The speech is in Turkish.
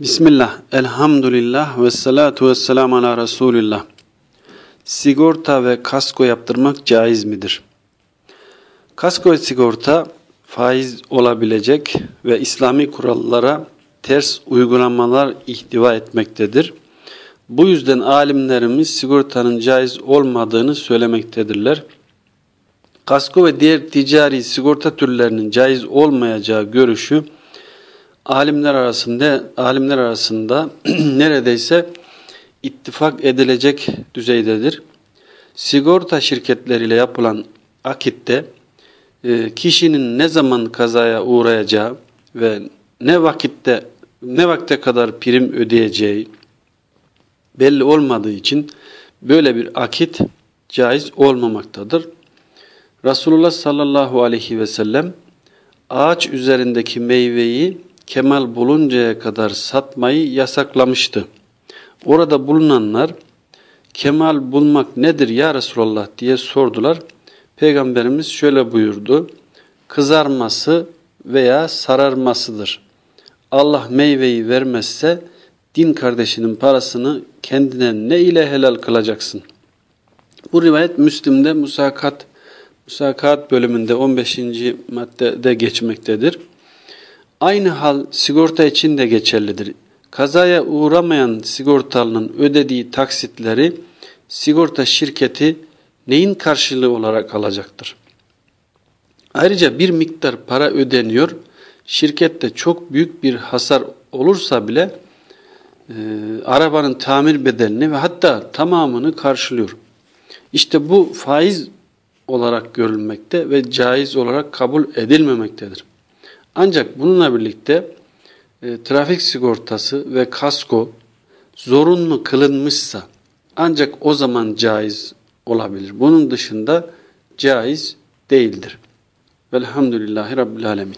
Bismillah, elhamdülillah ve salatu ve selamu ala Resulillah. Sigorta ve kasko yaptırmak caiz midir? Kasko ve sigorta faiz olabilecek ve İslami kurallara ters uygulamalar ihtiva etmektedir. Bu yüzden alimlerimiz sigortanın caiz olmadığını söylemektedirler. Kasko ve diğer ticari sigorta türlerinin caiz olmayacağı görüşü alimler arasında alimler arasında neredeyse ittifak edilecek düzeydedir. Sigorta şirketleriyle yapılan akitte e, kişinin ne zaman kazaya uğrayacağı ve ne vakitte ne vakte kadar prim ödeyeceği belli olmadığı için böyle bir akit caiz olmamaktadır. Resulullah sallallahu aleyhi ve sellem ağaç üzerindeki meyveyi kemal buluncaya kadar satmayı yasaklamıştı. Orada bulunanlar kemal bulmak nedir ya Resulallah diye sordular. Peygamberimiz şöyle buyurdu. Kızarması veya sararmasıdır. Allah meyveyi vermezse din kardeşinin parasını kendine ne ile helal kılacaksın? Bu rivayet Müslim'de musakat musakat bölümünde 15. maddede geçmektedir. Aynı hal sigorta için de geçerlidir. Kazaya uğramayan sigortalının ödediği taksitleri sigorta şirketi neyin karşılığı olarak alacaktır? Ayrıca bir miktar para ödeniyor. Şirkette çok büyük bir hasar olursa bile e, arabanın tamir bedelini ve hatta tamamını karşılıyor. İşte bu faiz olarak görülmekte ve caiz olarak kabul edilmemektedir. Ancak bununla birlikte e, trafik sigortası ve kasko zorunlu kılınmışsa ancak o zaman caiz olabilir. Bunun dışında caiz değildir. Velhamdülillahi Rabbil Alemin.